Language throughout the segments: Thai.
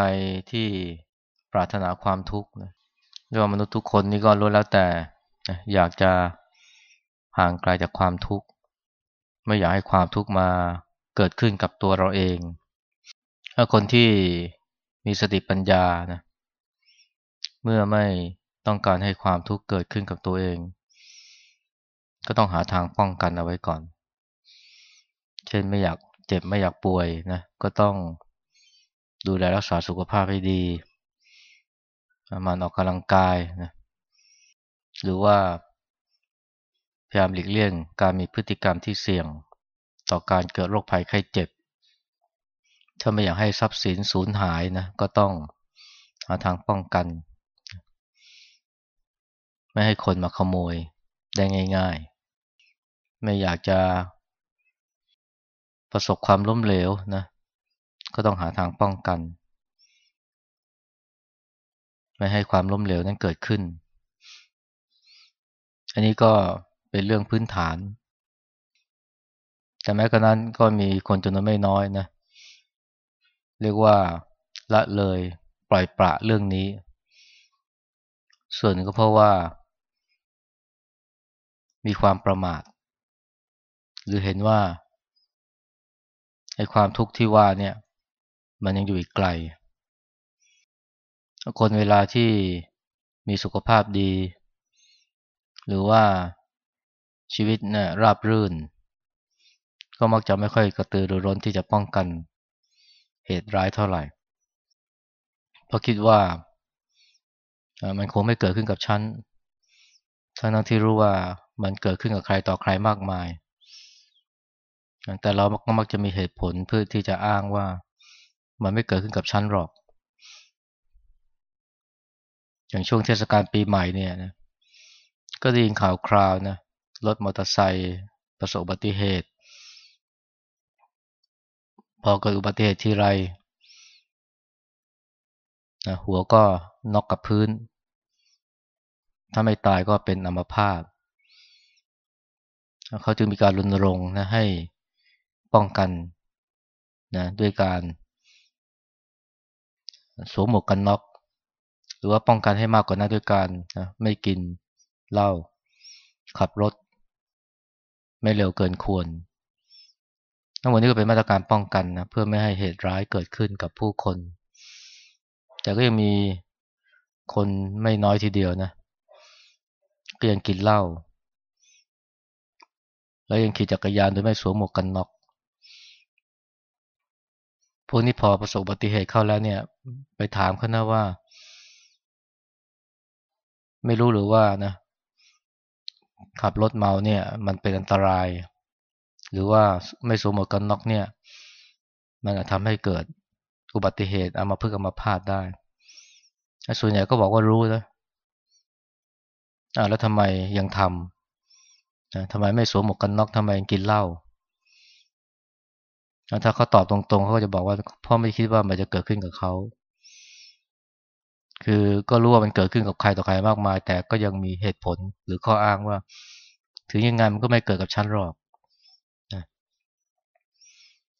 รที่ปรารถนาความทุกข์นะเรียกว่ามนุษย์ทุกคนนี่ก็รู้แล้วแต่อยากจะห่างไกลจากความทุกข์ไม่อยากให้ความทุกข์มาเกิดขึ้นกับตัวเราเอง ถ้าคนที่มีสติปัญญานะเมื่อไม่ต้องการให้ความทุกข์เกิดขึ้นกับตัวเอง ก็ต้องหาทางป้องกันเอาไว้ก่อน เช่นไม่อยากเจ็บไม่อยากป่วยนะก็ต้อง ดูแลรักษาสุขภาพให้ดีมันออกกำลังกายนะหรือว่าพยายามหลีกเลี่ยงการมีพฤติกรรมที่เสี่ยงต่อการเกิดโรคภัยไข้เจ็บ ถ้าไม่อยากให้ทรัพย์สินสูญหายนะก็ต้องหาทางป้องกัน ไม่ให้คนมาขโมยได้ง่าย ๆ ไม่อยากจะประสบความล้มเหลวนะ ก็ต้องหาทางป้องกัน ไม่ให้ความล้มเหลวนั้นเกิดขึ้น อันนี้ก็เป็นเรื่องพื้นฐาน แต่แม้กระนั้นก็มีคนจำนวนไม่น้อยนะ เรียกว่าละเลยปล่อยปละเรื่องนี้ ส่วนก็เพราะว่า มีความประมาท หรือเห็นว่าไอ้ความทุกข์ที่ว่าเนี่ย มันยังอยู่อีกไกล คนเวลาที่มีสุขภาพดี หรือว่าชีวิตเนี่ยราบรื่น ก็มักจะไม่ค่อยกระตือรือร้นที่จะป้องกันเหตุร้ายเท่าไหร่ เพราะคิดว่ามันคงไม่เกิดขึ้นกับฉันทั้งที่รู้ว่ามันเกิดขึ้นกับใครต่อใครมากมาย แต่เราก็มักจะมีเหตุผลเพื่อที่จะอ้างว่า มันไม่เกิดขึ้นกับฉันหรอก อย่างช่วงเทศกาลปีใหม่เนี่ยนะก็ได้ยินข่าวคราวนะรถมอเตอร์ไซค์ประสบอุบัติเหตุ พอเกิดอุบัติเหตุที่ไรนะหัวก็นอกกับพื้น ถ้าไม่ตายก็เป็นอัมพาตเขาจึงมีการรณรงค์นะให้ป้องกันนะด้วยการ สวมหมวกกันน็อกหรือว่าป้องกันให้มากกว่านั้นด้วยการนะไม่กินเหล้าขับรถ ไม่เร็วเกินควรทั้งหมดนี้ก็เป็นมาตรการป้องกันนะเพื่อไม่ให้เหตุร้ายเกิดขึ้นกับผู้คน แต่ก็ยังมีคนไม่น้อยทีเดียวนะก็ยังกินเหล้าแล้วยังขี่จักรยานโดยไม่สวมหมวกกันน็อก พวกนี้พอประสบอุบัติเหตุเข้าแล้วเนี่ย ไปถามเขานะว่า ไม่รู้หรือว่านะ ขับรถเมาเนี่ย มันเป็นอันตราย หรือว่าไม่สวมหมวกกันน็อกเนี่ย มันอาจทำให้เกิดอุบัติเหตุเอามาพึ่งเอามาพาดได้ส่วนใหญ่ก็บอกว่ารู้นะอ่าแล้วทำไมยังทำนะทำไมไม่สวมหมวกกันน็อกทำไมยังกินเหล้า ถ้าเขาตอบตรงๆเขาก็จะบอกว่าพ่อไม่คิดว่ามันจะเกิดขึ้นกับเขา คือก็รู้ว่ามันเกิดขึ้นกับใครต่อใครมากมาย แต่ก็ยังมีเหตุผลหรือข้ออ้างว่า ถึงยังไงมันก็ไม่เกิดกับฉันหรอกนะ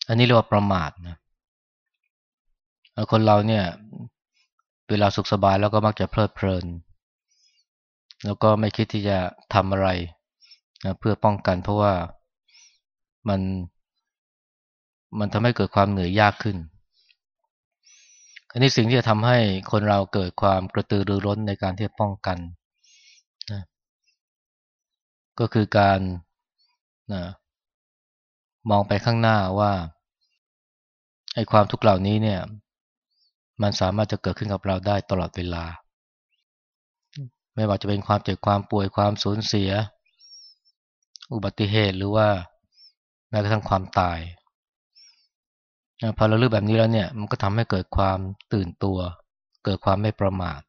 อันนี้เรียกว่าประมาทนะคนเราเนี่ย เวลาสุขสบายแล้วก็มักจะเพลิดเพลิน แล้วก็ไม่คิดที่จะทำอะไรนะเพื่อป้องกันเพราะว่ามัน มันทำให้เกิดความเหนื่อยยากขึ้นอันนี้สิ่งที่จะทำให้คนเราเกิดความกระตือรือร้นในการที่จะป้องกันนะก็คือการนะมองไปข้างหน้าว่าไอ้ความทุกข์เหล่านี้เนี่ย มันสามารถจะเกิดขึ้นกับเราได้ตลอดเวลา ไม่ว่าจะเป็นความเจ็บความป่วยความสูญเสีย อุบัติเหตุหรือว่าแม้กระทั่งความตาย พอเราเลือกแบบนี้แล้วเนี่ย มันก็ทำให้เกิดความตื่นตัว เกิดความไม่ประมาท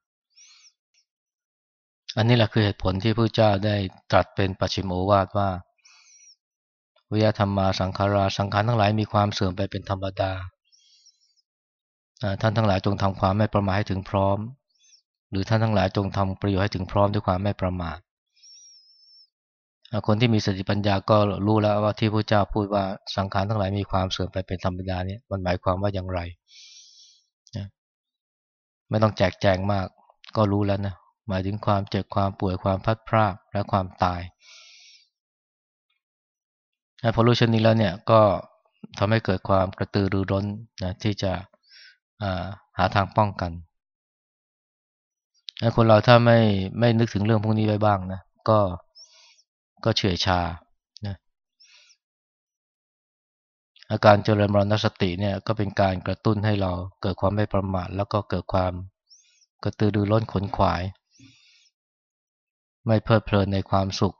อันนี้แหละคือเหตุผลที่พระเจ้าได้ตรัสเป็นปัจฉิมโอวาทว่าวิยธรรมมาสังขาราสังขารทั้งหลายมีความเสื่อมไปเป็นธรรมดา ท่านทั้งหลายจงทำความไม่ประมาทให้ถึงพร้อม หรือท่านทั้งหลายจงทำประโยชน์ให้ถึงพร้อมด้วยความไม่ประมาท คนที่มีสติปัญญาก็รู้แล้วว่าที่พระเจ้าพูดว่าสังขารทั้งหลายมีความเสื่อมไปเป็นธรรมดาเนี่ยมันหมายความว่าอย่างไรนะไม่ต้องแจกแจงมาก ก็รู้แล้วนะหมายถึงความเจ็บความป่วยความพัดพรากและความตายพอรู้เช่นนี้แล้วเนี่ยก็ทำให้เกิดความกระตือรือร้นนะที่จะหาทางป้องกันคนเราถ้าไม่ไม่นึกถึงเรื่องพวกนี้ไว้บ้างนะก็ ก็เฉื่อยชานะอาการเจริญมรณสติเนี่ยก็เป็นการกระตุ้นให้เราเกิดความไม่ประมาทแล้วก็เกิดความกระตือรือร้นขนขวาย ไม่เพลิดเพลินในความสุข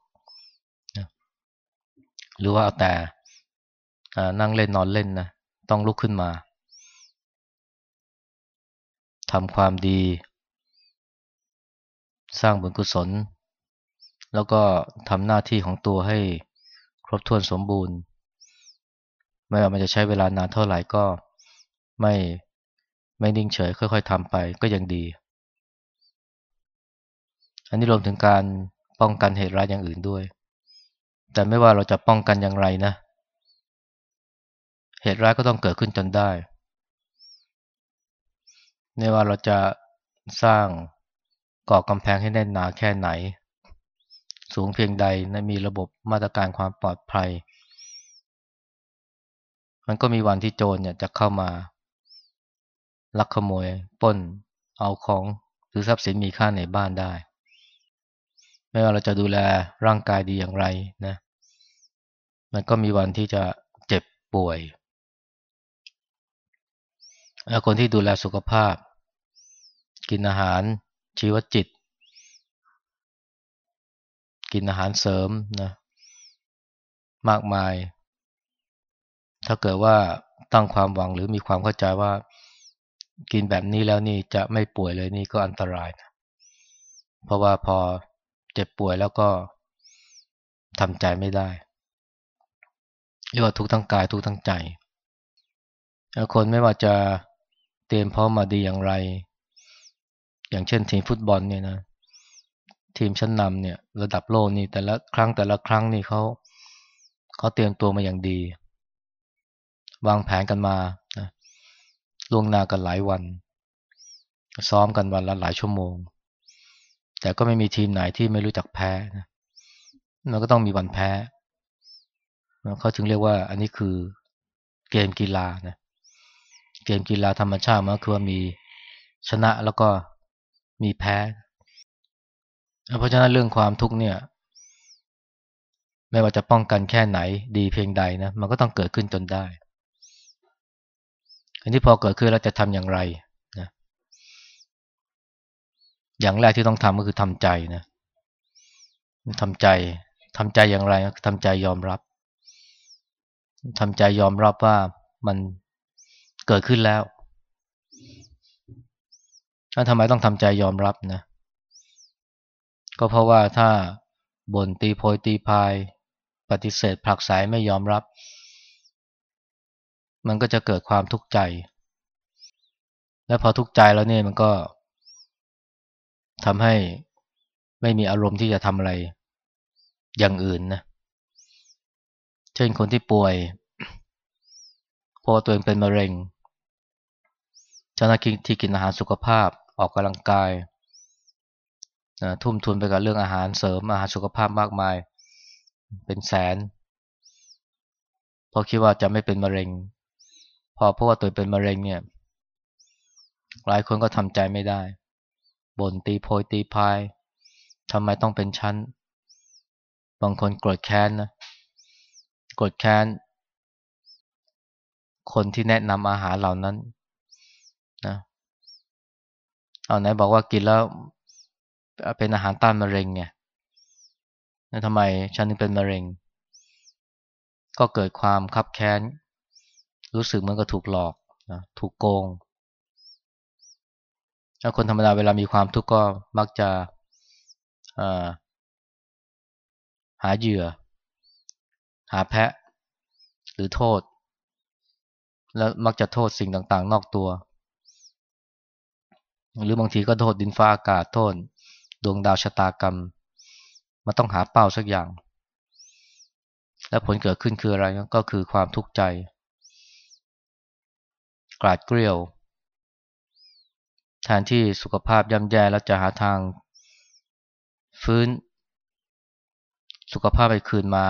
นะหรือว่าเอาแต่นั่งเล่นนอนเล่นนะต้องลุกขึ้นมาทำความดี สร้างบุญกุศล แล้วก็ทำหน้าที่ของตัวให้ครบถ้วนสมบูรณ์ ไม่ว่ามันจะใช้เวลานานเท่าไหร่ก็ไม่ไม่นิ่งเฉย ค่อย ๆทำไปก็ยังดี อันนี้รวมถึงการป้องกันเหตุร้ายอย่างอื่นด้วย แต่ไม่ว่าเราจะป้องกันอย่างไรนะ เหตุร้ายก็ต้องเกิดขึ้นจนได้ ไม่ว่าเราจะสร้างก่อกำแพงให้แน่นหนาแค่ไหน สูงเพียงใดนะมีระบบมาตรการความปลอดภัย มันก็มีวันที่โจรเนี่ยจะเข้ามา ลักขโมยป้น เอาของหรือทรัพย์สินมีค่าในบ้านได้ ไม่ว่าเราจะดูแลร่างกายดีอย่างไรนะมันก็มีวันที่จะเจ็บป่วยคนที่ดูแลสุขภาพ กินอาหารชีวจิต กินอาหารเสริมนะมากมาย ถ้าเกิดว่าตั้งความหวังหรือมีความเข้าใจว่ากินแบบนี้แล้วนี่จะไม่ป่วยเลยนี่ก็อันตรายนะเพราะว่าพอเจ็บป่วยแล้วก็ทำใจไม่ได้เรียกว่าทุกทั้งกายทุกทั้งใจ คนไม่ว่าจะเตรียมพร้อมมาดีอย่างไร อย่างเช่นทีมฟุตบอลเนี่ยนะ ทีมชั้นนำเนี่ยระดับโลกนี่แต่ละครั้งแต่ละครั้งนี่เขาเขาเตรียมตัวมาอย่างดี วางแผนกันมาล่วงหน้ากันหลายวัน ซ้อมกันวันละหลายชั่วโมง แต่ก็ไม่มีทีมไหนที่ไม่รู้จักแพ้นะมันก็ต้องมีวันแพ้เขาถึงเรียกว่าอันนี้คือเกมกีฬานะเกมกีฬาธรรมชาติมันคือว่ามีชนะแล้วก็มีแพ้ เพราะฉะนั้นเรื่องความทุกข์เนี่ย ไม่ว่าจะป้องกันแค่ไหน ดีเพียงใดนะมันก็ต้องเกิดขึ้นจนได้อันที่พอเกิดขึ้นแล้วจะทำอย่างไรนะอย่างแรกที่ต้องทำก็คือทำใจนะทำใจทำใจอย่างไรทำใจยอมรับทำใจยอมรับว่ามันเกิดขึ้นแล้วแล้วทำไมต้องทำใจยอมรับนะ ก็เพราะว่าถ้าบ่นตีโพยตีพาย ปฏิเสธผลักสายไม่ยอมรับ มันก็จะเกิดความทุกข์ใจ และพอทุกข์ใจแล้วเนี่ยมันก็ทำให้ไม่มีอารมณ์ที่จะทำอะไรอย่างอื่นนะ เช่นคนที่ป่วย พอตัวเองเป็นมะเร็งเจ้าหน้าที่ที่กินอาหารสุขภาพออกกำลังกาย นะทุ่มทุนไปกับเรื่องอาหารเสริมอาหารสุขภาพมากมาย เป็นแสนเพราะคิดว่าจะไม่เป็นมะเร็ง พอเพราะว่าตัวเป็นมะเร็งเนี่ย หลายคนก็ทำใจไม่ได้บ่นตีโพยตีพายทำไมต้องเป็นชั้น บางคนโกรธแค้นนะโกรธแค้น คนที่แนะนำอาหารเหล่านั้นนะเอาไหนบอกว่ากินแล้ว เป็นอาหารต้านมะเร็งไงแล้วทำไมฉันถึงเป็นมะเร็ง ก็เกิดความคับแค้น รู้สึกเหมือนกับถูกหลอกนะถูกโกงถ้าคนธรรมดาเวลามีความทุกข์ก็มักจะหาเหยื่อ หาแพะ หรือโทษ แล้วมักจะโทษสิ่งต่างๆ นอกตัว หรือบางทีก็โทษดินฟ้าอากาศโทษ ดวงดาวชะตากรรมมาต้องหาเป้าสักอย่าง และผลเกิดขึ้นคืออะไรก็คือความทุกข์ใจ กราดเกลียว แทนที่สุขภาพย่ำแย่แล้วจะหาทาง ฟื้น สุขภาพไปคืนมา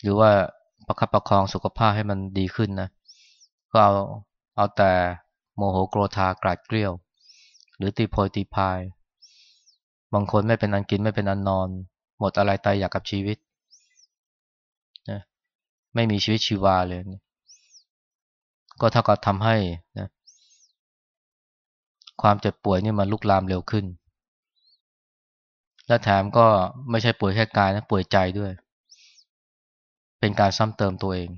หรือว่าประคับประคองสุขภาพให้มันดีขึ้นนะ ก็เอาเอาแต่โมโหโกรธากราดเกลียว หรือตีโพยตีพาย บางคนไม่เป็นอันกินไม่เป็นอันนอน หมดอะไรตายอยากกับชีวิตนะไม่มีชีวิตชีวาเลยนะก็เท่ากับทำให้นะความเจ็บป่วยนี่มันลุกลามเร็วขึ้น และแถมก็ไม่ใช่ป่วยแค่กายนะป่วยใจด้วย เป็นการซ้ำเติมตัวเอง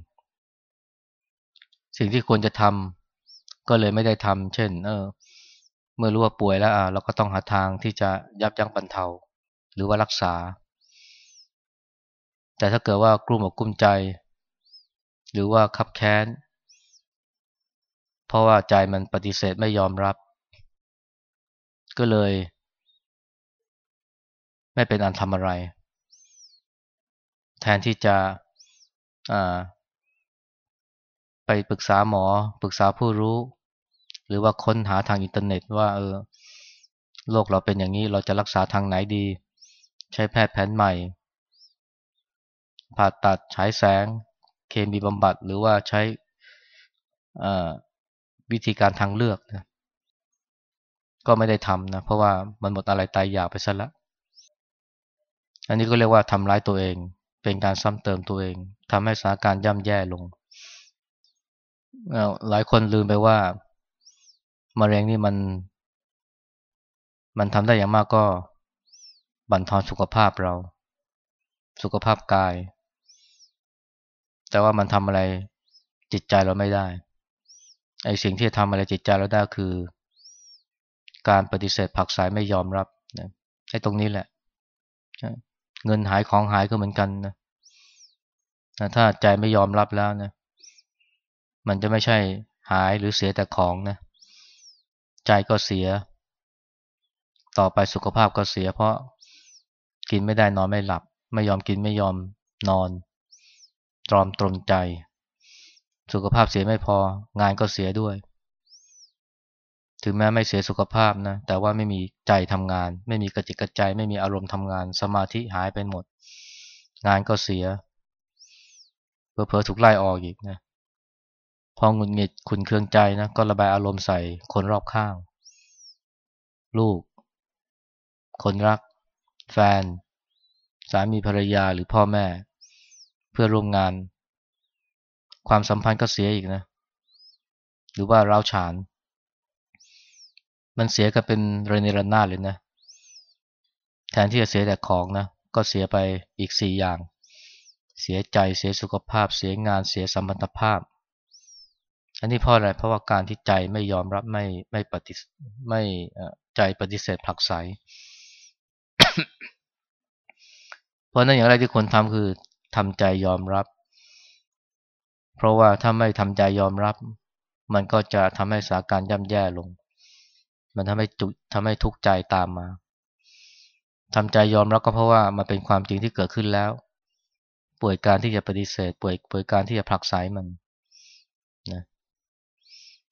สิ่งที่ควรจะทำก็เลยไม่ได้ทำเช่น เออ เมื่อรู้ว่าป่วยแล้วอะเราก็ต้องหาทางที่จะยับยั้งบรรเทา หรือว่ารักษา แต่ถ้าเกิดว่ากลุ้มอกกลุ้มใจ หรือว่าคับแค้น เพราะว่าใจมันปฏิเสธไม่ยอมรับ ก็เลย ไม่เป็นอันทำอะไร แทนที่จะไปปรึกษาหมอ ปรึกษาผู้รู้ หรือว่าค้นหาทางอินเทอร์เน็ตว่าเออโรคเราเป็นอย่างนี้เราจะรักษาทางไหนดี ใช้แพทย์แผนใหม่ ผ่าตัดฉายแสง เคมีบำบัด หรือว่าใช้วิธีการทางเลือกนะก็ไม่ได้ทำนะเพราะว่ามันหมดอะไรตายอยากไปซะละอันนี้ก็เรียกว่าทำร้ายตัวเอง เป็นการซ้ำเติมตัวเองทำให้สถานการณ์ย่ำแย่ลงหลายคนลืมไปว่า มะเร็งนี่มัน มันทำได้อย่างมากก็บั่นทอนสุขภาพเรา สุขภาพกาย แต่ว่ามันทำอะไรจิตใจเราไม่ได้ไอ้สิ่งที่ทำอะไรจิตใจเราได้คือ การปฏิเสธผักสายไม่ยอมรับนะไอ้ตรงนี้แหละ เงินหายของหายก็เหมือนกันนะนะถ้าใจไม่ยอมรับแล้วนะ มันจะไม่ใช่หายหรือเสียแต่ของนะ ใจก็เสีย ต่อไปสุขภาพก็เสีย เพราะกินไม่ได้นอนไม่หลับ ไม่ยอมกินไม่ยอมนอน ตรอมตรมใจ สุขภาพเสียไม่พอ งานก็เสียด้วย ถึงแม้ไม่เสียสุขภาพนะ แต่ว่าไม่มีใจทำงาน ไม่มีกระจิกกระใจ ไม่มีอารมณ์ทำงาน สมาธิหายไปหมด งานก็เสียเพอเพอถูกไล่ออกอีกนะ พอหงุดหงิดขุนเคืองใจนะก็ระบายอารมณ์ใส่คนรอบข้าง ลูก คนรัก แฟน สามีภรรยาหรือพ่อแม่ เพื่อร่วมงาน ความสัมพันธ์ก็เสียอีกนะ หรือว่าเราฉาน มันเสียกันเป็นเรนรนาเลยนะ แทนที่จะเสียแต่ของนะ ก็เสียไปอีกสี่อย่าง เสียใจเสียสุขภาพ เสียงานเสียสัมพันธภาพ อันนี้เพราะอะไรเพราะว่าการที่ใจไม่ยอมรับไม่ไม่ปฏิไม่ใจปฏิเสธผลักไสเพราะนั้นอย่างไรที่ควรทำคือทำใจยอมรับ เพราะว่าถ้าไม่ทำใจยอมรับ มันก็จะทำให้สถานการณ์ย่ำแย่ลง มันทำให้จุทำให้ทุกข์ใจตามมาทำใจยอมรับก็เพราะว่ามันเป็นความจริงที่เกิดขึ้นแล้ว ป่วยการที่จะปฏิเสธ ป่วยป่วยการที่จะผลักไสมันนะ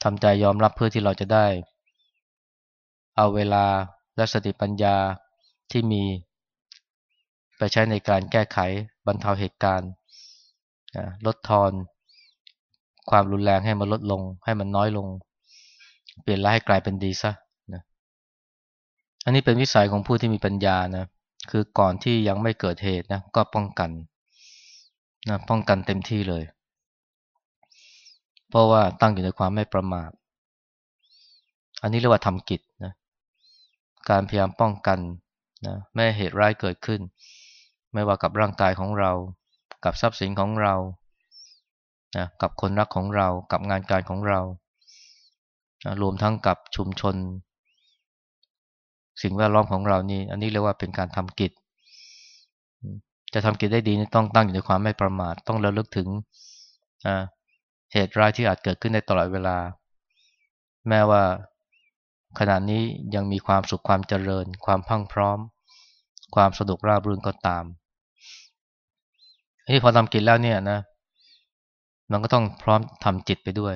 ทำใจยอมรับเพื่อที่เราจะได้ เอาเวลาและสติปัญญาที่มี ไปใช้ในการแก้ไขบรรเทาเหตุการณ์ลดทอน ความรุนแรงให้มันลดลง ให้มันน้อยลง เปลี่ยนร้ายให้กลายเป็นดีซะอันนี้เป็นวิสัยของผู้ที่มีปัญญานะคือก่อนที่ยังไม่เกิดเหตุนะก็ป้องกันนะป้องกันเต็มที่เลย เพราะว่าตั้งอยู่ในความไม่ประมาท อันนี้เรียกว่าทำกิจนะ การพยายามป้องกันนะไม่เหตุร้ายเกิดขึ้น ไม่ว่ากับร่างกายของเรา กับทรัพย์สินของเรานะกับคนรักของเรา กับงานการของเรานะรวมทั้งกับชุมชน สิ่งแวดล้อมของเรานี่ อันนี้เรียกว่าเป็นการทำกิจ จะทำกิจได้ดีนี่ต้องตั้งอยู่ในความไม่ประมาท ต้องระลึกถึง เหตุร้ายที่อาจเกิดขึ้นในตลอดเวลา แม้ว่าขณะนี้ยังมีความสุขความเจริญ ความพังพร้อม ความสะดวกราบรื่นก็ตามที่พอทำกิจแล้วเนี่ยนะมันก็ต้องพร้อมทำจิตไปด้วย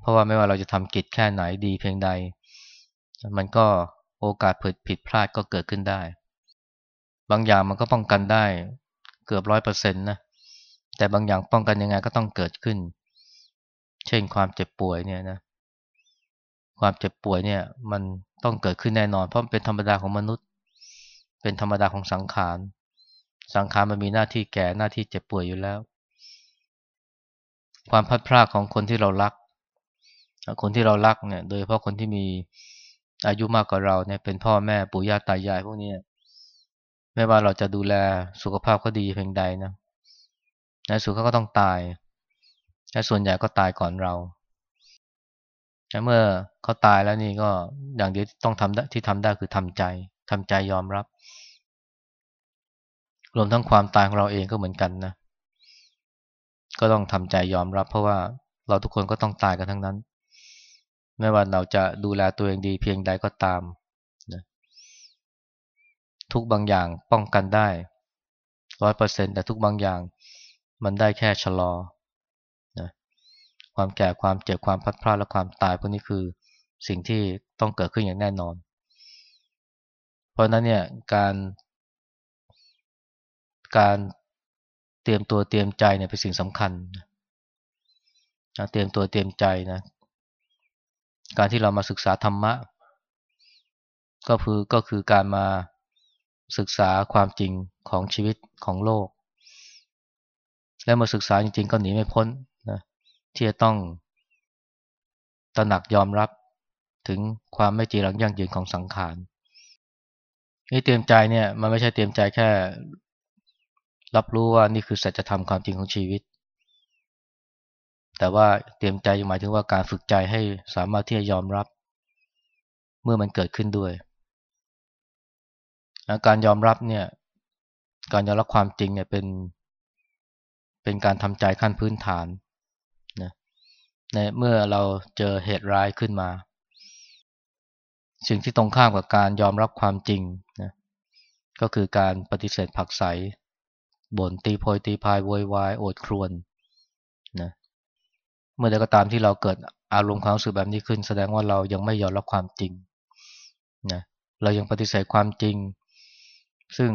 เพราะว่าไม่ว่าเราจะทำกิจแค่ไหนดีเพียงใด มันก็โอกาสผิดผิดพลาดก็เกิดขึ้นได้ บางอย่างมันก็ป้องกันได้เกือบร้อยเปอร์เซ็นต์นะ แต่บางอย่างป้องกันยังไงก็ต้องเกิดขึ้น เช่นความเจ็บป่วยเนี่ยนะความเจ็บป่วยเนี่ย มันต้องเกิดขึ้นแน่นอน เพราะเป็นธรรมดาของมนุษย์ เป็นธรรมดาของสังขาร สังขารมันมีหน้าที่แก่หน้าที่เจ็บป่วยอยู่แล้ว ความพัดพลาดของคนที่เรารัก คนที่เรารักเนี่ย โดยเฉพาะคนที่มีอายุมากกว่าเราเนี่ยเป็นพ่อแม่ปู่ย่าตายายพวกนี้ไม่ว่าเราจะดูแลสุขภาพเขาดีเพียงใดนะ ในสุดเขาก็ต้องตายและส่วนใหญ่ก็ตายก่อนเราแต่เมื่อเขาตายแล้วนี่ก็อย่างเดียวต้องทำที่ทำได้คือทำใจทำใจยอมรับ รวมทั้งความตายของเราเองก็เหมือนกันนะ ก็ต้องทำใจยอมรับ เพราะว่าเราทุกคนก็ต้องตายกันทั้งนั้น ไม่ว่าเราจะดูแลตัวเองดีเพียงใดก็ตามนะทุกบางอย่างป้องกันได้ร้อยเปอร์เซ็นแต่ทุกบางอย่าง มันได้แค่ชะลอนะความแก่ความเจ็บความพัดพลาดและความตายพวกนี้คือสิ่งที่ต้องเกิดขึ้นอย่างแน่นอน เพราะนั้นเนี่ยการ การเตรียมตัวเตรียมใจเนี่ยเป็นสิ่งสำคัญนะเตรียมตัวเตรียมใจนะการที่เรามาศึกษาธรรมะ ก็คือก็คือการมาศึกษาความจริงของชีวิตของโลก และมาศึกษาจริงๆ ก็หนีไม่พ้นนะที่จะต้องตระหนักยอมรับถึงความไม่จีรังยั่งยืนของสังขารนี่เตรียมใจเนี่ยมันไม่ใช่เตรียมใจแค่ รับรู้ว่านี่คือสัจธรรมความจริงของชีวิต แต่ว่าเตรียมใจหมายถึงว่าการฝึกใจให้สามารถที่จะยอมรับ เมื่อมันเกิดขึ้นด้วยการยอมรับเนี่ย การยอมรับความจริงเนี่ยเป็น เป็นการทำใจขั้นพื้นฐานนะในเมื่อเราเจอเหตุร้ายขึ้นมา สิ่งที่ตรงข้ามกับการยอมรับความจริงนะก็คือการปฏิเสธผักใสบ่นตีโพยตีพายโวยวายโอดครวนนะเมื่อใดก็ตามที่เราเกิดอารมณ์ความรู้สึกแบบนี้ขึ้น แสดงว่าเรายังไม่ยอมรับความจริงนะเรายังปฏิเสธความจริง ซึ่ง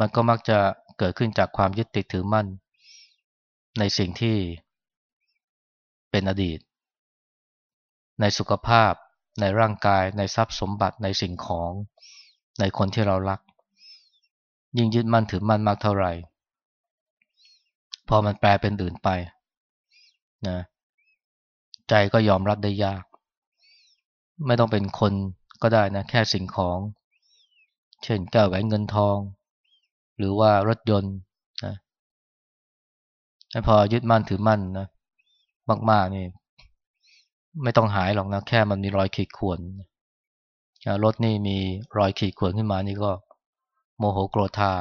มันก็มักจะเกิดขึ้นจากความยึดติดถือมั่น ในสิ่งที่เป็นอดีต ในสุขภาพ ในร่างกาย ในทรัพย์สมบัติในสิ่งของ ในคนที่เรารัก ยิ่งยึดมั่นถือมั่นมากเท่าไหร่ พอมันแปลเป็นอื่นไปนะใจก็ยอมรับได้ยาก ไม่ต้องเป็นคนก็ได้นะแค่สิ่งของ เช่นแก้วแหวนเงินทอง หรือว่ารถยนต์ พอยึดมั่นถือมั่นนะมากๆนี่ ไม่ต้องหายหรอกนะแค่มันมีรอยขีดข่วนรถนี่มีรอยขีดข่วนขึ้นมานี่ก็ โมโหโกรธา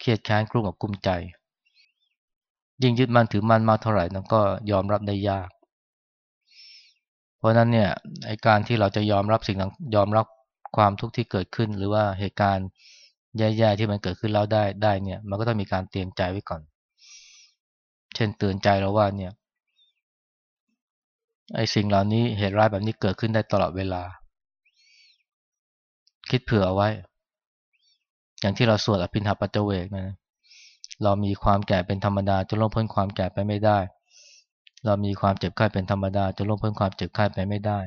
เครียดแค้นกลุ้มกับกุ้มใจ ยิ่งยึดมั่นถือมั่นมากเท่าไหร่นั้นก็ยอมรับได้ยาก เพราะนั้นเนี่ยไอการที่เราจะยอมรับสิ่งนั้นยอมรับความทุกข์ที่เกิดขึ้น หรือว่าเหตุการณ์แย่ๆที่มันเกิดขึ้นแล้วได้ได้เนี่ย มันก็ต้องมีการเตรียมใจไว้ก่อน เช่นเตือนใจเราว่าเนี่ยไอ้สิ่งเหล่านี้เหตุร้ายแบบนี้เกิดขึ้นได้ตลอดเวลา คิดเผื่อเอาไว้ อย่างที่เราสวดอภินหาปัจเจเวกนะเรามีความแก่เป็นธรรมดาจะล่วงพ้นความแก่ไปไม่ได้ เรามีความเจ็บไข้เป็นธรรมดาจะล่วงพ้นความเจ็บไข้ไปไม่ได้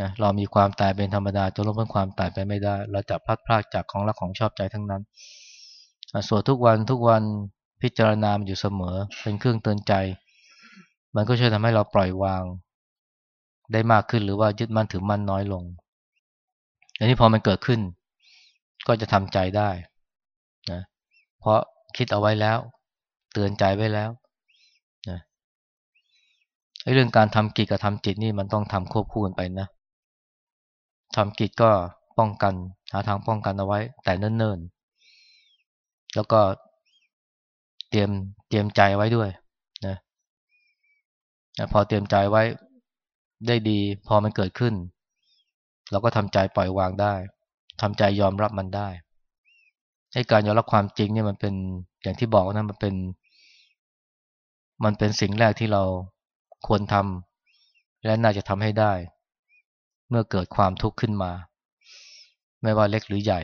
นะเรามีความตายเป็นธรรมดาจะลบเพ้นความตายไปไม่ได้ เราจะพลัดพรากจากของรักของชอบใจทั้งนั้นสวดทุกวันทุกวัน พิจารณามันอยู่เสมอ เป็นเครื่องเตือนใจ มันก็ช่วยทำให้เราปล่อยวาง ได้มากขึ้นหรือว่ายึดมั่นถือมั่นน้อยลง อันนี้พอมันเกิดขึ้น ก็จะทำใจได้นะเพราะคิดเอาไว้แล้ว เตือนใจไว้แล้วนะเรื่องการทำกิจกับทำจิตนี่มันต้องทำควบคู่กันไปนะทำกิจก็ป้องกัน หาทางป้องกันเอาไว้ แต่เนิ่นๆ แล้วก็ ตรียมเตรียมใจไว้ด้วยนะพอเตรียมใจไว้ได้ดี พอมันเกิดขึ้น เราก็ทำใจปล่อยวางได้ทำใจยอมรับมันได้ไอ้การยอมรับความจริงเนี่ยมันเป็นอย่างที่บอกนะมันเป็น มันเป็นสิ่งแรกที่เราควรทำและน่าจะทำให้ได้ เมื่อเกิดความทุกข์ขึ้นมา ไม่ว่าเล็กหรือใหญ่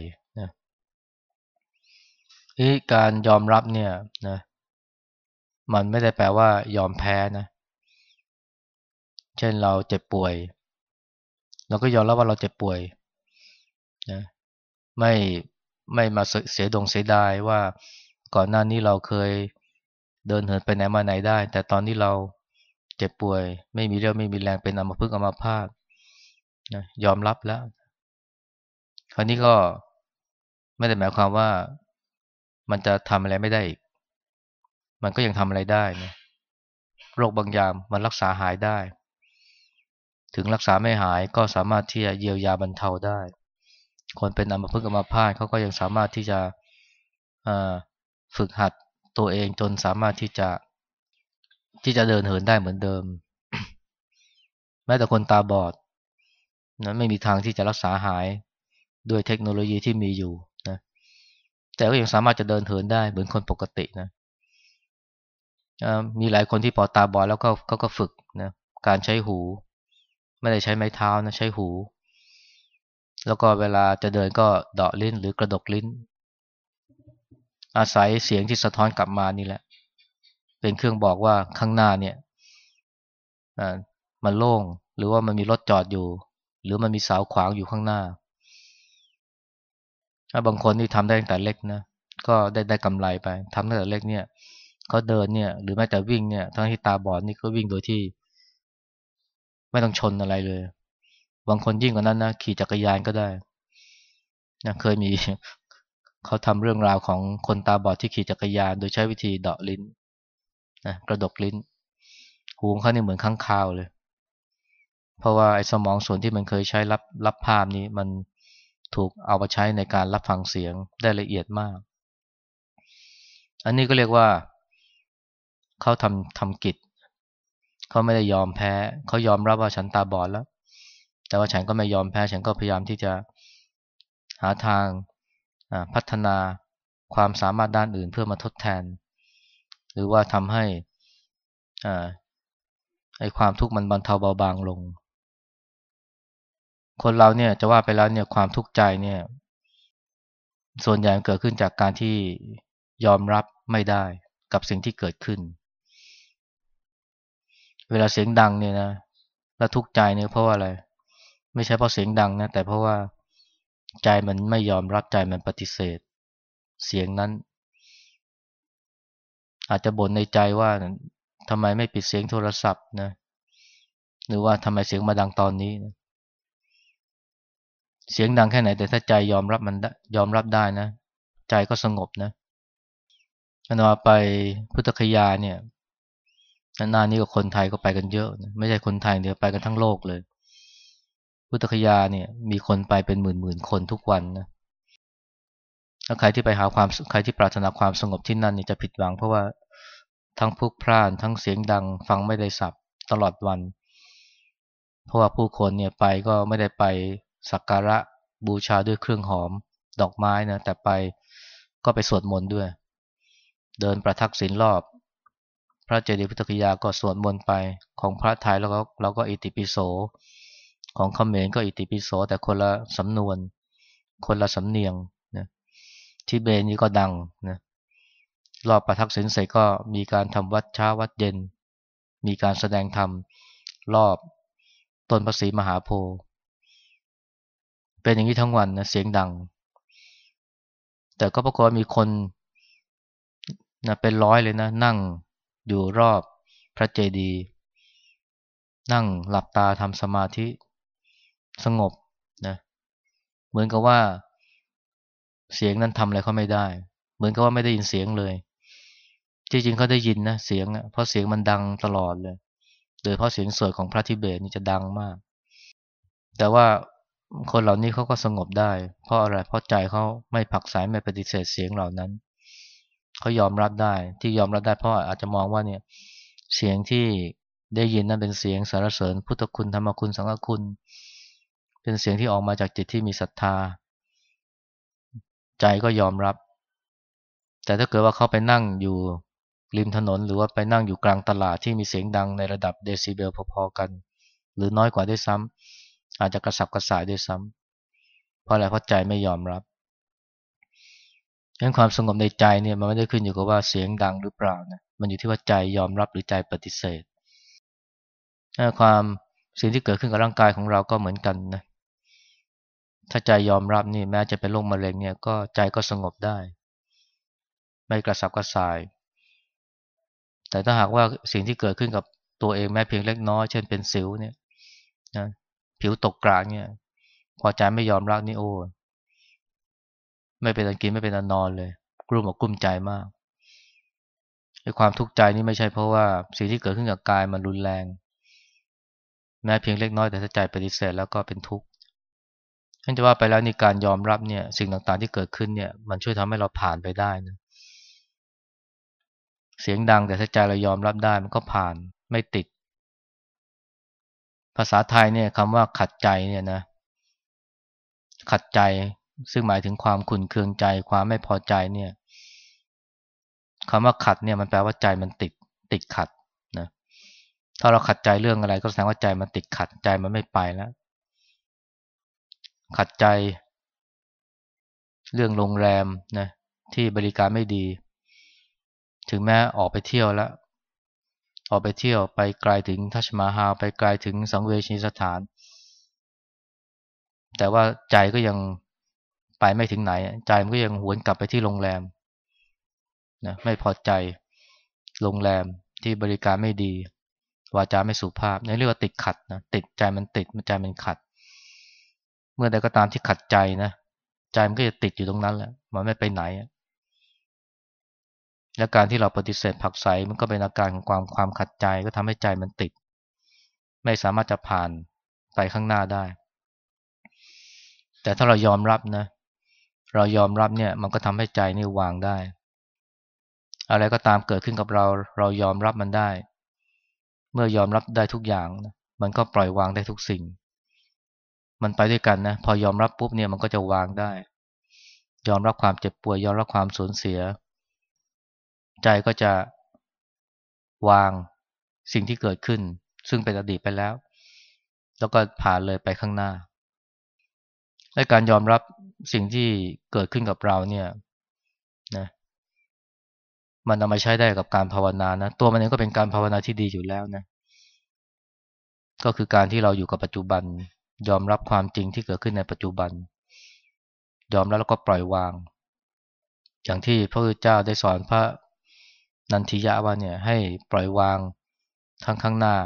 นะการยอมรับเนี่ยนะ มันไม่ได้แปลว่ายอมแพ้นะ เช่นเราเจ็บป่วย เราก็ยอมรับว่าเราเจ็บป่วยนะไม่ไม่มาเสียดงเสียดายว่าก่อนหน้านี้เราเคยเดินเหินไปไหนมาไหนได้ แต่ตอนนี้เราเจ็บป่วย ไม่มีเรี่ยวไม่มีแรงเป็นอัมพฤกษ์อัมพาตนะยอมรับแล้ว คราวนี้ก็ไม่ได้หมายความว่า มันจะทำอะไรไม่ได้อีก มันก็ยังทำอะไรได้นะโรคบางอย่างมันรักษาหายได้ ถึงรักษาไม่หายก็สามารถที่จะเยียวยาบรรเทาได้ คนเป็นอัมพฤกษ์อัมพาตเขาก็ยังสามารถที่จะฝึกหัดตัวเองจนสามารถที่จะที่จะเดินเหินได้เหมือนเดิม แม้แต่คนตาบอดนะไม่มีทางที่จะรักษาหายด้วยเทคโนโลยีที่มีอยู่ แต่ก็ยังสามารถจะเดินเหินได้เหมือนคนปกตินะมีหลายคนที่พอตาบอดแล้วก็เขาก็ฝึกนะการใช้หู ไม่ได้ใช้ไม้เท้านะใช้หู แล้วก็เวลาจะเดินก็เดาะลิ้นหรือกระดกลิ้น อาศัยเสียงที่สะท้อนกลับมานี่แหละ เป็นเครื่องบอกว่าข้างหน้าเนี่ยมันโล่งหรือว่ามันมีรถจอดอยู่ หรือมันมีเสาขวางอยู่ข้างหน้า ถ้าบางคนที่ทำได้ตั้งแต่เล็กนะก็ได้ได้กำไรไปทำตั้งแต่เล็กเนี่ยเขาเดินเนี่ย หรือแม้แต่วิ่งเนี่ยทั้งที่ตาบอดนี่ก็วิ่งโดยที่ ไม่ต้องชนอะไรเลย บางคนยิ่งกว่านั้นนะขี่จักรยานก็ได้นะเคยมีเขาทำเรื่องราวของคนตาบอดที่ขี่จักรยาน โดยใช้วิธีเดาะลิ้นนะกระดกลิ้น หูของเขาเนี่เหมือนข้างคาวเลย เพราะว่าไอ้สมองส่วนที่มันเคยใช้รับรับภาพนี้มัน ถูกเอามาใช้ในการรับฟังเสียงได้ละเอียดมาก อันนี้ก็เรียกว่าเขาทำทำกิจเขาไม่ได้ยอมแพ้เขายอมรับว่าฉันตาบอดแล้ว แต่ว่าฉันก็ไม่ยอมแพ้ฉันก็พยายามที่จะหาทางพัฒนาความสามารถด้านอื่นเพื่อมาทดแทน หรือว่าทำให้ไอ้ความทุกข์มันบรรเทาเบาบางลง คนเราเนี่ยจะว่าไปแล้วเนี่ยความทุกข์ใจเนี่ย ส่วนใหญ่เกิดขึ้นจากการที่ยอมรับไม่ได้กับสิ่งที่เกิดขึ้น เวลาเสียงดังเนี่ยนะแล้วทุกข์ใจเนี่ยเพราะว่าอะไร ไม่ใช่เพราะเสียงดังนะแต่เพราะว่าใจมันไม่ยอมรับใจมันปฏิเสธ เสียงนั้น อาจจะบ่นในใจว่าทำไมไม่ปิดเสียงโทรศัพท์นะหรือว่าทำไมเสียงมาดังตอนนี้นะ เสียงดังแค่ไหน แต่ถ้าใจยอมรับมันยอมรับได้นะ ใจก็สงบนะอนว่าไปพุทธคยาเนี่ยนานนี้ก็คนไทยก็ไปกันเยอะ ไม่ใช่คนไทยเดียวไปกันทั้งโลกเลย พุทธคยาเนี่ย มีคนไปเป็นหมื่นหมื่นคนทุกวันนะถ้าใครที่ไปหาความใครที่ปรารถนาความสงบที่นั่นนี่จะผิดหวัง เพราะว่าทั้งพุกพร่านทั้งเสียงดัง ฟังไม่ได้สับตลอดวัน เพราะว่าผู้คนเนี่ยไปก็ไม่ได้ไป สักการะบูชาด้วยเครื่องหอม ดอกไม้นะแต่ไปก็ไปสวดมนต์ด้วย เดินประทักษิณรอบ พระเจดีย์พุทธคยาก็สวดมนต์ไปของพระไทยแล้วก็เราก็อิติปิโส ของเขมรก็อิติปิโส แต่คนละสำนวน คนละสำเนียงนะที่เบนนี่ก็ดังนะรอบประทักษิณเสร็จก็มีการทำวัดเช้าวัดเย็น มีการแสดงธรรมรอบต้นพระศรีมหาโพธิ์ เป็นอย่างนี้ทั้งวันนะเสียงดัง แต่ก็ปรากฏมีคนนะเป็นร้อยเลยนะ นั่งอยู่รอบพระเจดีย์นั่งหลับตาทำสมาธิสงบนะเหมือนกับว่า เสียงนั้นทำอะไรเขาไม่ได้ เหมือนกับว่าไม่ได้ยินเสียงเลยจริงๆเขาได้ยินนะเสียงเพราะเสียงมันดังตลอดเลย โดยเพราะเสียงสวดของพระทิเบตนี่จะดังมาก แต่ว่า คนเหล่านี้เขาก็สงบได้ เพราะอะไร เพราะใจเขาไม่ผักสายไม่ปฏิเสธเสียงเหล่านั้นเขายอมรับได้ ที่ยอมรับได้เพราะอาจจะมองว่าเนี่ยเสียงที่ได้ยินนั้นเป็นเสียงสารเสริญ พุทธคุณธรรมคุณสังฆคุณ เป็นเสียงที่ออกมาจากจิตที่มีศรัทธา ใจก็ยอมรับ แต่ถ้าเกิดว่าเขาไปนั่งอยู่ริมถนน หรือว่าไปนั่งอยู่กลางตลาดที่มีเสียงดังในระดับเดซิเบลพอๆกัน หรือน้อยกว่าด้วยซ้ำ อาจจะกระสับกระส่ายด้วยซ้ำเพราะอะไรเพราะใจไม่ยอมรับงั้นความสงบในใจเนี่ยมันไม่ได้ขึ้นอยู่กับว่าเสียงดังหรือเปล่านะมันอยู่ที่ว่าใจยอมรับหรือใจปฏิเสธความสิ่งที่เกิดขึ้นกับร่างกายของเราก็เหมือนกันนะถ้าใจยอมรับนี่แม้จะเป็นโรคมะเร็งเนี่ยก็ใจก็สงบได้ ไม่กระสับกระส่าย แต่ถ้าหากว่าสิ่งที่เกิดขึ้นกับตัวเองแม้เพียงเล็กน้อย เช่นเป็นสิวเนี่ยนะ ผิวตกกลางเนี่ย พอใจไม่ยอมรับนี่โอ้ไม่เป็นอันกินไม่เป็นอันนอนเลย กลุ้มอกกลุ้มใจมากไอ้ความทุกข์ใจนี่ไม่ใช่เพราะว่าสิ่งที่เกิดขึ้นกับกายมันรุนแรง แม้เพียงเล็กน้อยแต่ถ้าใจปฏิเสธแล้วก็เป็นทุกข์ท่านจะว่าไปแล้วนี่การยอมรับเนี่ย สิ่งต่างๆที่เกิดขึ้นเนี่ย มันช่วยทำให้เราผ่านไปได้นะเสียงดังแต่ถ้าใจเรายอมรับได้มันก็ผ่านไม่ติด ภาษาไทยเนี่ยคำว่าขัดใจเนี่ยนะ ขัดใจซึ่งหมายถึงความขุ่นเคืองใจ ความไม่พอใจเนี่ยคำว่าขัดเนี่ยมันแปลว่าใจมันติดติดขัดนะถ้าเราขัดใจเรื่องอะไร ก็แสดงว่าใจมันติดขัดใจมันไม่ไปแล้ว ขัดใจ เรื่องโรงแรมนะที่บริการไม่ดี ถึงแม้ออกไปเที่ยวแล้ว ออกไปเที่ยวไปไกลถึงทัชมาฮาไปไกลถึงสังเวชนีสถาน แต่ว่าใจก็ยังไปไม่ถึงไหน ใจมันก็ยังหวนกลับไปที่โรงแรมนะไม่พอใจโรงแรมที่บริการไม่ดี วาจาไม่สุภาพในเรียกว่าติดขัดนะติดใจมันติดมันใจมันขัด เมื่อใดก็ตามที่ขัดใจนะใจมันก็จะติดอยู่ตรงนั้นแหละมันไม่ไปไหน และการที่เราปฏิเสธผักใสมันก็เป็นอาการของความความขัดใจก็ทำให้ใจมันติด ไม่สามารถจะผ่านไปข้างหน้าได้ แต่ถ้าเรายอมรับนะ เรายอมรับเนี่ยมันก็ทำให้ใจนี่วางได้ อะไรก็ตามเกิดขึ้นกับเรา เรายอมรับมันได้ เมื่อยอมรับได้ทุกอย่าง มันก็ปล่อยวางได้ทุกสิ่ง มันไปด้วยกันนะ พอยอมรับปุ๊บเนี่ยมันก็จะวางได้ ยอมรับความเจ็บป่วยยอมรับความสูญเสีย ใจก็จะวางสิ่งที่เกิดขึ้น ซึ่งเป็นอดีตไปแล้ว แล้วก็ผ่านเลยไปข้างหน้าและการยอมรับสิ่งที่เกิดขึ้นกับเราเนี่ยนะมันนำมาใช้ได้กับการภาวนานะตัวมันเองก็เป็นการภาวนาที่ดีอยู่แล้วนะก็คือการที่เราอยู่กับปัจจุบัน ยอมรับความจริงที่เกิดขึ้นในปัจจุบัน ยอมรับแล้วก็ปล่อยวาง อย่างที่พระพุทธเจ้าได้สอนพระ นันทิยะว่าเนี่ยให้ปล่อยวางทั้งข้างหน้า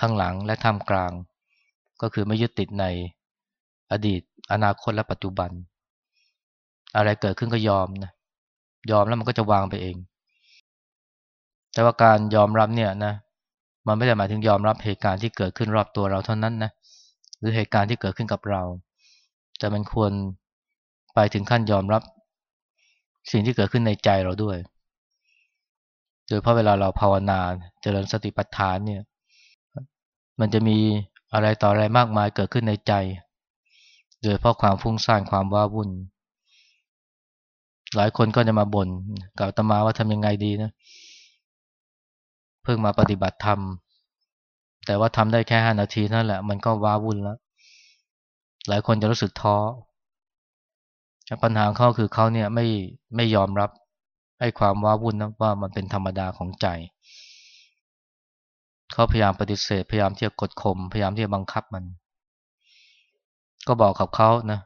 ข้างหลังและท่ามกลาง ก็คือไม่ยึดติดในอดีต อนาคตและปัจจุบัน อะไรเกิดขึ้นก็ยอมนะยอมแล้วมันก็จะวางไปเอง แต่ว่าการยอมรับเนี่ยนะมันไม่ได้หมายถึงยอมรับเหตุการณ์ที่เกิดขึ้นรอบตัวเราเท่านั้นนะหรือเหตุการณ์ที่เกิดขึ้นกับเรา แต่มันควรไปถึงขั้นยอมรับ สิ่งที่เกิดขึ้นในใจเราด้วย โดยเพราะเวลาเราภาวนาเจริญสติปัฏฐานเนี่ย มันจะมีอะไรต่ออะไรมากมายเกิดขึ้นในใจ โดยเพราะความฟุ้งซ่านความว้าวุ่น หลายคนก็จะมาบน่นกับตมาว่าทำยังไงดีนะ เพิ่งมาปฏิบัติธรรม แต่ว่าทำได้แค่ห้านาทีนั่นแหละ มันก็ว้าวุ่นแล้ว หลายคนจะรู้สึกท้อปัญหาเขาคือเขาเนี่ยไม่ไม่ยอมรับ ให้ความว้าวุ่นนะว่ามันเป็นธรรมดาของใจ เขาพยายามปฏิเสธ พยายามที่จะกดข่มพยายามที่จะบังคับมัน ก็บอกกับเขานะ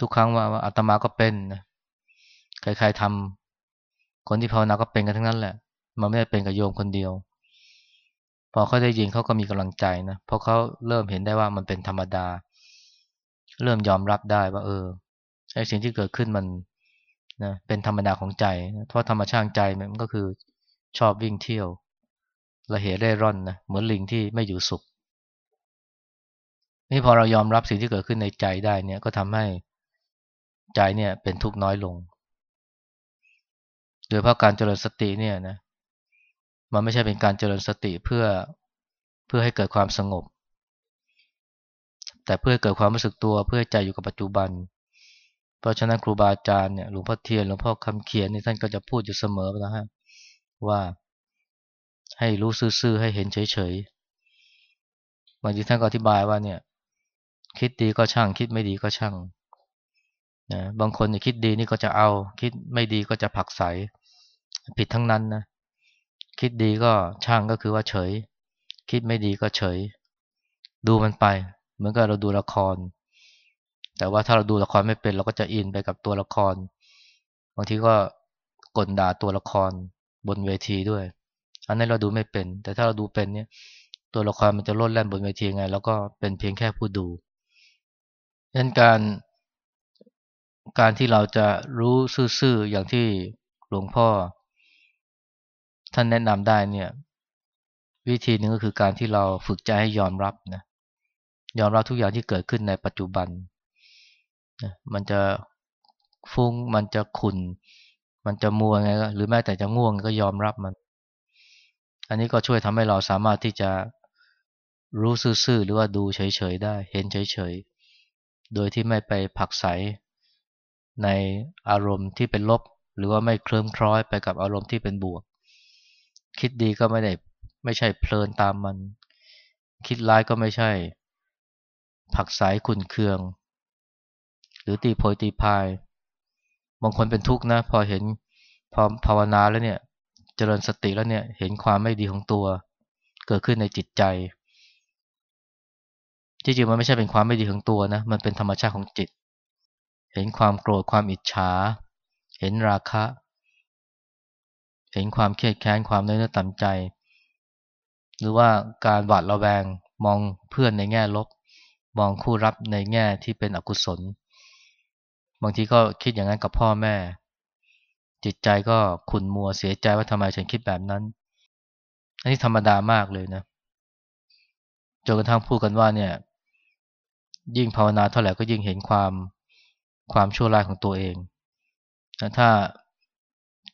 ทุกครั้งว่าอาตมาก็เป็นนะใครๆทำคนที่ภาวนาก็เป็นกันทั้งนั้นแหละ มันไม่ได้เป็นกับโยมคนเดียว พอเขาได้ยินเขาก็มีกำลังใจนะเพราะเขาเริ่มเห็นได้ว่ามันเป็นธรรมดา เริ่มยอมรับได้ว่าเออไอ้สิ่งที่เกิดขึ้นมัน นะเป็นธรรมดาของใจเพราะธรรมชาติใจมันก็คือชอบวิ่งเที่ยวละเหตุได้ร่อนนะเหมือนลิงที่ไม่อยู่สุข นี่พอเรายอมรับสิ่งที่เกิดขึ้นในใจได้เนี่ยก็ทำให้ใจเนี่ยเป็นทุกข์น้อยลง โดยเพราะการเจริญสติเนี่ยนะมันไม่ใช่เป็นการเจริญสติเพื่อเพื่อให้เกิดความสงบ แต่เพื่อเกิดความรู้สึกตัวเพื่อใจอยู่กับปัจจุบัน เพราะฉะนั้นครูบาอาจารย์เนี่ยหลวงพ่อเทียนหลวงพ่อคำเขียนนี่ท่านก็จะพูดอยู่เสมอนะฮะว่าให้รู้ซื่อๆให้เห็นเฉยๆบางทีท่านก็อธิบายว่าเนี่ย คิดดีก็ช่าง คิดไม่ดีก็ช่างนะบางคนเนี่ยคิดดีนี่ก็จะเอา คิดไม่ดีก็จะผักใสผิดทั้งนั้นนะคิดดีก็ช่างก็คือว่าเฉย คิดไม่ดีก็เฉย ดูมันไป เหมือนกับเราดูละคร แต่ว่าถ้าเราดูละครไม่เป็น เราก็จะอินไปกับตัวละคร บางทีก็กลด่าตัวละครบนเวทีด้วย อันนั้นเราดูไม่เป็น แต่ถ้าเราดูเป็นเนี่ย ตัวละครมันจะลดแล่นบนเวทีไง แล้วก็เป็นเพียงแค่ผู้ดูดังนั้นการ การที่เราจะรู้ซื่อๆอย่างที่หลวงพ่อ ท่านแนะนำได้เนี่ย วิธีหนึ่งก็คือการที่เราฝึกใจให้ยอมรับนะยอมรับทุกอย่างที่เกิดขึ้นในปัจจุบันนะ มันจะฟุ้งมันจะขุนมันจะมัวไงก็หรือแม้แต่จะง่วงก็ยอมรับมัน อันนี้ก็ช่วยทำให้เราสามารถที่จะรู้ซื่อๆหรือว่าดูเฉยๆได้ เห็นเฉยๆ โดยที่ไม่ไปผักใสในอารมณ์ที่เป็นลบ หรือว่าไม่เคลิ้มคล้อยไปกับอารมณ์ที่เป็นบวก คิดดีก็ไม่ได้ไม่ใช่เพลินตามมัน คิดร้ายก็ไม่ใช่ ผักสายขุนเคือง หรือตีโพยตีพาย บางคนเป็นทุกข์นะ พอเห็นพอภาวนาแล้วเนี่ย เจริญสติแล้วเนี่ย เห็นความไม่ดีของตัว เกิดขึ้นในจิตใจ ที่จริงมันไม่ใช่เป็นความไม่ดีของตัวนะ มันเป็นธรรมชาติของจิต เห็นความโกรธความอิจฉา เห็นราคะ เห็นความเครียดแค้นความเนื้อต่ำใจ หรือว่าการหวาดระแวง มองเพื่อนในแง่ลบ มองคู่รับในแง่ที่เป็นอกุศล บางทีก็คิดอย่างนั้นกับพ่อแม่ จิตใจก็ขุนมัวเสียใจว่าทำไมฉันคิดแบบนั้น อันนี้ธรรมดามากเลยนะจนกระทั่งพูดกันว่าเนี่ย ยิ่งภาวนาเท่าไหร่ก็ยิ่งเห็นความความชั่วร้ายของตัวเองถ้า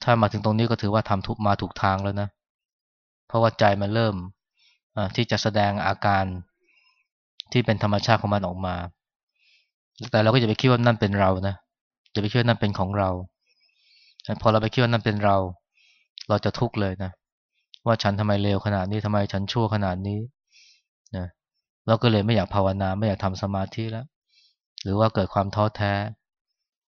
ถ้ามาถึงตรงนี้ก็ถือว่าทำทุกมาถูกทางแล้วนะ เพราะว่าใจมันเริ่มที่จะแสดงอาการที่เป็นธรรมชาติของมันออกมา แต่เราก็อย่าไปคิดว่านั่นเป็นเรานะอย่าไปคิดว่านั่นเป็นของเรา พอเราไปคิดว่านั่นเป็นเรา เราจะทุกข์เลยนะ ว่าฉันทำไมเลวขนาดนี้ทำไมฉันชั่วขนาดนี้นะเราก็เลยไม่อยากภาวนาไม่อยากทำสมาธิแล้ว หรือว่าเกิดความท้อแท้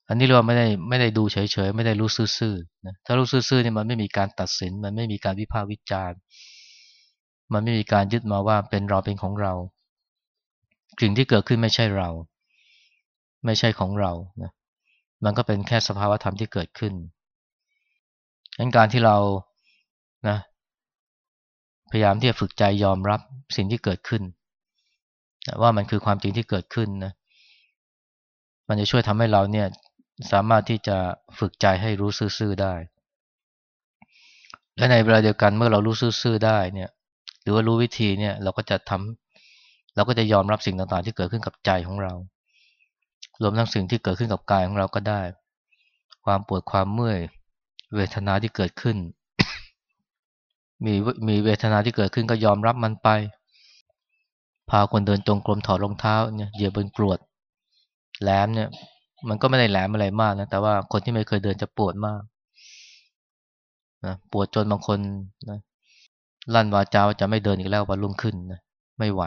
อันนี้เราไม่ได้ไม่ได้ดูเฉยๆไม่ได้รู้ซื่อๆนะถ้ารู้ซื่อๆเนี่ยมันไม่มีการตัดสิน มันไม่มีการวิพากษ์วิจารณ์ มันไม่มีการยึดมาว่าเป็นเราเป็นของเราสิ่งที่เกิดขึ้นไม่ใช่เรา ไม่ใช่ของเรานะมันก็เป็นแค่สภาวะธรรมที่เกิดขึ้นงั้นการที่เรานะพยายามที่จะฝึกใจยอมรับสิ่งที่เกิดขึ้นว่ามันคือความจริงที่เกิดขึ้นนะมันจะช่วยทำให้เราเนี่ยสามารถที่จะฝึกใจให้รู้ซื่อๆได้ และในเวลาเดียวกันเมื่อเรารู้ซื่อๆได้เนี่ย หรือว่ารู้วิธีเนี่ยเราก็จะทำเราก็จะยอมรับสิ่งต่างๆ ที่เกิดขึ้นกับใจของเรา รวมทั้งสิ่งที่เกิดขึ้นกับกายของเราก็ได้ ความปวดความเมื่อย เวทนาที่เกิดขึ้น มีมีเวทนาที่เกิดขึ้นก็ยอมรับมันไป พาคนเดินจงกรมถอดรองเท้าเนี่ยเหยียบบนกรวดแหลมเนี่ย มันก็ไม่ได้แหลมอะไรมากนะแต่ว่าคนที่ไม่เคยเดินจะปวดมากนะปวดจนบางคนนะลั่นวาจาว่าจะไม่เดินอีกแล้ววันรุ่งขึ้นนะไม่ไหว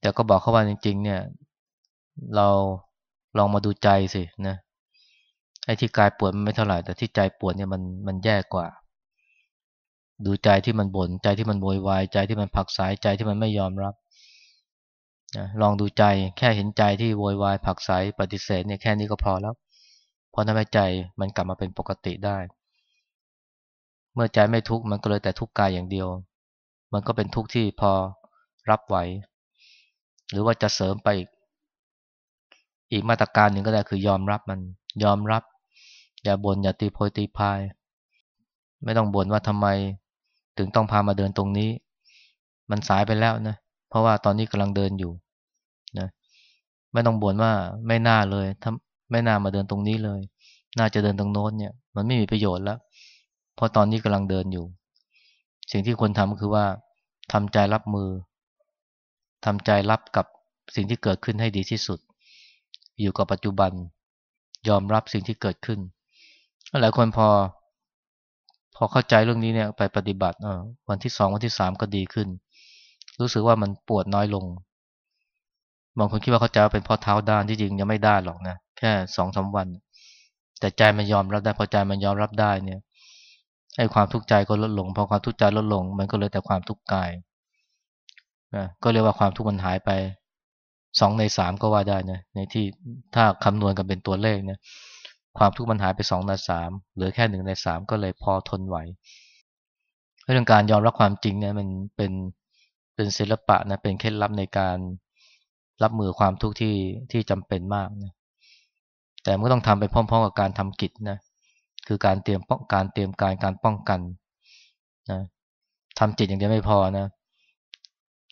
แต่ก็บอกเขาว่าจริง ๆ เนี่ย เราลองมาดูใจสินะไอ้ที่กายปวดมันไม่เท่าไหร่แต่ที่ใจปวดเนี่ยมันมันแย่กว่า ดูใจที่มันบน่นใจที่มันโวยวายใจที่มันผักสายใจที่มันไม่ยอมรับนะลองดูใจแค่เห็นใจที่โวยวายผักใสปฏิเสธเนี่ยแค่นี้ก็พอแล้วพอทำให้ใจมันกลับมาเป็นปกติได้ เมื่อใจไม่ทุกข์มันก็เลยแต่ทุกข์กายอย่างเดียว มันก็เป็นทุกข์ที่พอรับไหว หรือว่าจะเสริมไปอีก อีกมาตรการหนึ่งก็ได้คือยอมรับมันยอมรับ อย่าบน่นอย่าตีโพยตีพาย ไม่ต้องบ่นว่าทำไม ถึงต้องพามาเดินตรงนี้ มันสายไปแล้วนะเพราะว่าตอนนี้กำลังเดินอยู่นะไม่ต้องบ่นว่าไม่น่าเลยถ้าไม่น่ามาเดินตรงนี้เลย น่าจะเดินตรงโน้นเนี่ย มันไม่มีประโยชน์แล้ว เพราะตอนนี้กำลังเดินอยู่ สิ่งที่ควรทำคือว่าทำใจรับมือทำใจรับกับสิ่งที่เกิดขึ้นให้ดีที่สุด อยู่กับปัจจุบัน ยอมรับสิ่งที่เกิดขึ้น หลายคนพอ พอเข้าใจเรื่องนี้เนี่ยไปปฏิบัติวันที่สองวันที่สามก็ดีขึ้น รู้สึกว่ามันปวดน้อยลงบางคนคิดว่าเขาจะเป็นเพราะเท้าด้านที่จริงยังไม่ได้หรอกนะแค่สองสาวัน แต่ใจมันยอมรับได้พอใจมันยอมรับได้เนี่ยไอ้ความทุกข์ใจก็ลดลงพอความทุกข์ใจลดลง มันก็เลยแต่ความทุกข์กายนะก็เรียกว่าความทุกข์มันหายไป สองในสามก็ว่าได้นะในที่ถ้าคำนวณกันเป็นตัวเลขเนี่ยความทุกข์มันหายไปสองในสามเหลือแค่หนึ่งในสามก็เลยพอทนไหวเรื่องการยอมรับความจริงเนี่ยมันเป็นเป็นศิลปะนะเป็นเคล็ดลับในการรับมือความทุกข์ที่ที่จำเป็นมากนะแต่มันก็ต้องทำไปพร้อม ๆ กับการทำกิจนะคือการเตรียมป้องการเตรียมการการป้องกันนะทำจิตอย่างเดียวไม่พอนะ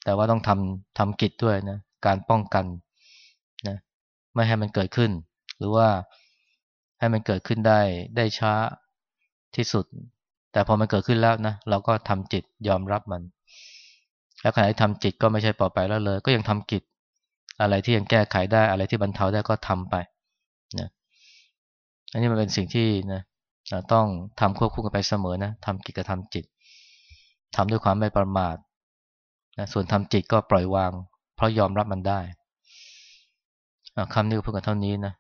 แต่ว่าต้องทำทำกิจด้วยนะ การป้องกันนะไม่ให้มันเกิดขึ้น หรือว่าให้มันเกิดขึ้นได้ได้ช้าที่สุด แต่พอมันเกิดขึ้นแล้วนะเราก็ทำจิตยอมรับมัน แล้วขณะที่ทำจิตก็ไม่ใช่ปล่อยไปแล้วเลย ก็ยังทำกิจอะไรที่ยังแก้ไขได้อะไรที่บรรเทาได้ก็ทำไปนะอันนี้มันเป็นสิ่งที่นะต้องทำควบคู่กันไปเสมอนะทำกิจกับทำจิตทำด้วยความไม่ประมาทนะส่วนทำจิตก็ปล่อยวาง เพราะยอมรับมันได้คำนี้ก็พูดกันเท่านี้นะ